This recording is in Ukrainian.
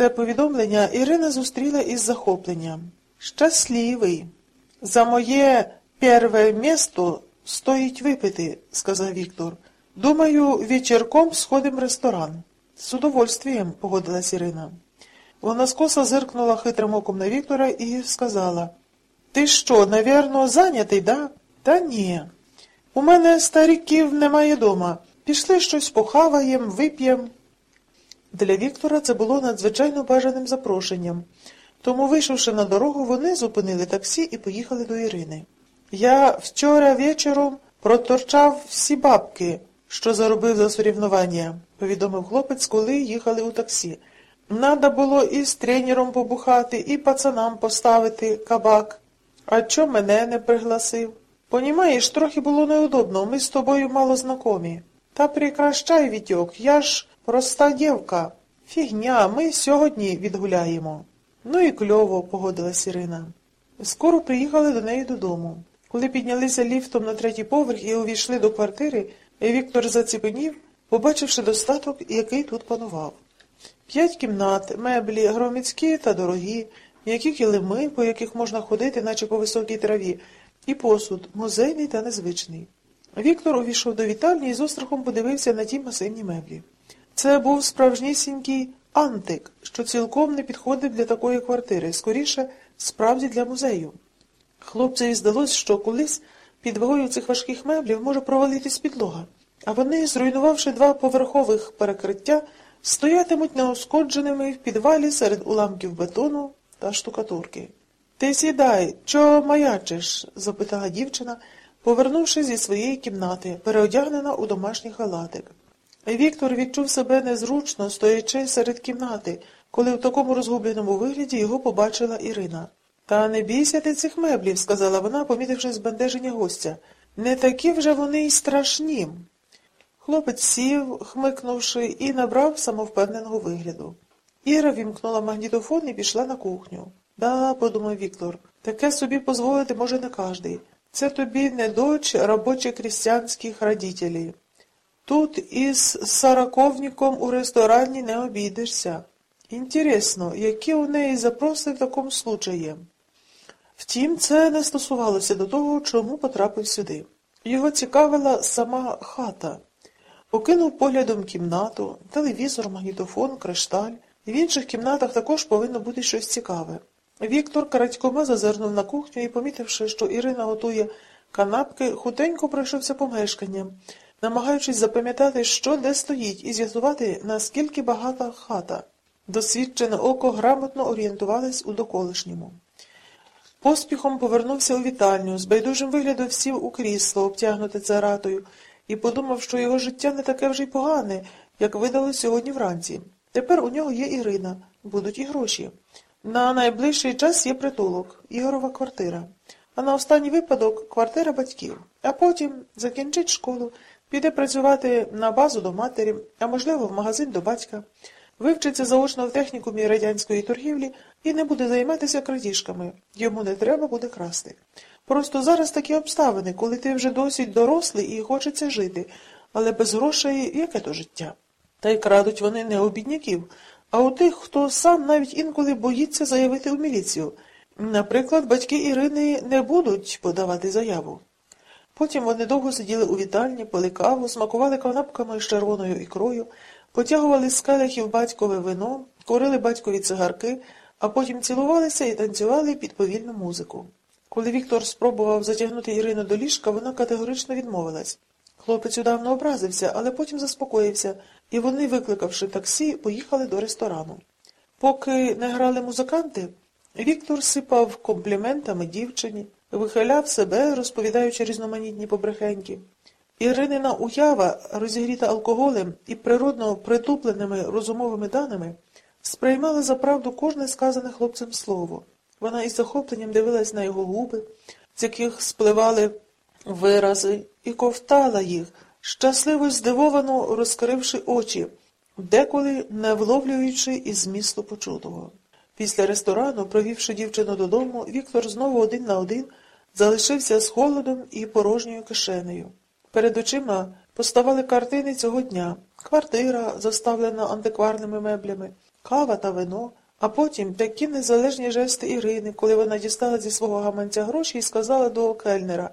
Це повідомлення Ірина зустріла із захопленням. Щасливий. За моє перше місто стоїть випити, сказав Віктор. Думаю, вечірком сходим в ресторан. З удовольствием, погодилась Ірина. Вона скоса зиркнула хитрим оком на Віктора і сказала Ти що, навірно, зайнятий, да? Та ні. У мене стариків немає дома. Пішли щось похаваєм, вип'єм. Для Віктора це було надзвичайно бажаним запрошенням. Тому, вийшовши на дорогу, вони зупинили таксі і поїхали до Ірини. Я вчора вечором проторчав всі бабки, що заробив за сорівнування, повідомив хлопець, коли їхали у таксі. Надо було і з тренером побухати, і пацанам поставити кабак. А чо мене не пригласив? Понімаєш, трохи було неудобно, ми з тобою мало знакомі. Та прекращай, Вітьок, я ж проста дівка. Фігня, ми сьогодні відгуляємо. Ну і кльово, погодилась Ірина. Скоро приїхали до неї додому. Коли піднялися ліфтом на третій поверх і увійшли до квартири, Віктор заціпенів, побачивши достаток, який тут панував. П'ять кімнат, меблі, громадські та дорогі, м'які килими, по яких можна ходити, наче по високій траві, і посуд, музейний та незвичний. Віктор увійшов до вітальні і з острахом подивився на ті масивні меблі. Це був справжнісінький антик, що цілком не підходив для такої квартири, скоріше, справді для музею. Хлопцеві здалось, що колись під вагою цих важких меблів може провалитись підлога, а вони, зруйнувавши два поверхових перекриття, стоятимуть неушкодженими в підвалі серед уламків бетону та штукатурки. Ти сідай, чого маячиш? запитала дівчина, повернувшись зі своєї кімнати, переодягнена у домашній халатик. Віктор відчув себе незручно, стоячи серед кімнати, коли в такому розгубленому вигляді його побачила Ірина. Та не бійся ти цих меблів, сказала вона, помітивши збентеження гостя. Не такі вже вони й страшні. Хлопець сів, хмикнувши, і набрав самовпевненого вигляду. Іра вімкнула магнітофон і пішла на кухню. Да, подумав Віктор, таке собі дозволити може не кожний. Це тобі не дочь робочих крістянських родителей. Тут із сороковником у ресторані не обійдешся. Інтересно, які у неї запроси в такому случаї? Втім, це не стосувалося до того, чому потрапив сюди. Його цікавила сама хата. Окинув поглядом кімнату, телевізор, магнітофон, кришталь. В інших кімнатах також повинно бути щось цікаве. Віктор каратькома зазирнув на кухню і, помітивши, що Ірина готує канапки, хутенько пройшовся помешканням, намагаючись запам'ятати, що де стоїть, і з'ясувати, наскільки багата хата. Досвідчене око грамотно орієнтувалось у доколишньому. Поспіхом повернувся у вітальню, з байдужим виглядом сів у крісло, обтягнуте царатою, і подумав, що його життя не таке вже й погане, як видалось сьогодні вранці. Тепер у нього є Ірина, будуть і гроші. На найближчий час є притулок, Ігорова квартира. А на останній випадок квартира батьків. А потім закінчить школу, піде працювати на базу до матері, а можливо, в магазин до батька, вивчиться заочно в технікумі радянської торгівлі і не буде займатися крадіжками. Йому не треба буде красти. Просто зараз такі обставини, коли ти вже досить дорослий і хочеться жити, але без грошей яке то життя? Та й крадуть вони не у бідняків, а у тих, хто сам навіть інколи боїться заявити у міліцію. Наприклад, батьки Ірини не будуть подавати заяву. Потім вони довго сиділи у вітальні, пили каву, смакували канапками з червоною ікрою, потягували з келихів батькове вино, курили батькові цигарки, а потім цілувалися і танцювали під повільну музику. Коли Віктор спробував затягнути Ірину до ліжка, вона категорично відмовилась. Хлопець удавно образився, але потім заспокоївся, і вони, викликавши таксі, поїхали до ресторану. Поки не грали музиканти, Віктор сипав компліментами дівчині, вихиляв себе, розповідаючи різноманітні побрехеньки. Іринина уява, розігріта алкоголем і природно притупленими розумовими даними, сприймала за правду кожне сказане хлопцем слово. Вона із захопленням дивилась на його губи, з яких спливали вирази, і ковтала їх, щасливо здивовано розкривши очі, деколи не вловлюючи із змісту почутого. Після ресторану, провівши дівчину додому, Віктор знову один на один залишився з холодом і порожньою кишенею. Перед очима поставали картини цього дня квартира, заставлена антикварними меблями, кава та вино, а потім такі незалежні жести Ірини, коли вона дістала зі свого гаманця гроші і сказала до кельнера